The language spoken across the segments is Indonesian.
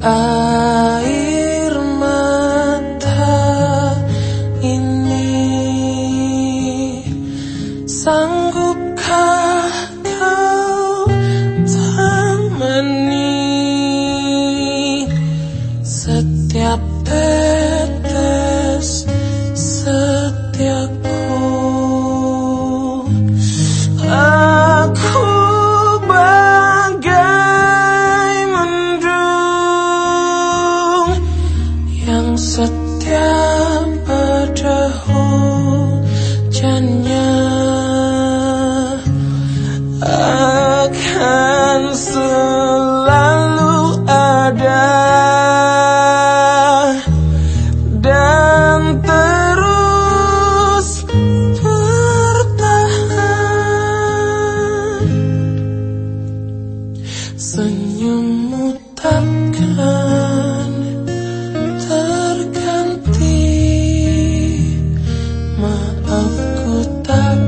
air mata ini sanggupkah kau temani setiap tetes Setiap pada hujannya akan selalu ada dan Aku tak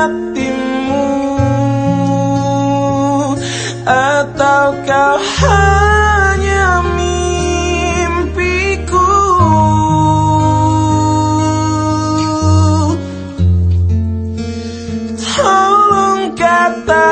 hatimu. Atau kau hanya mimpiku? Tolong kata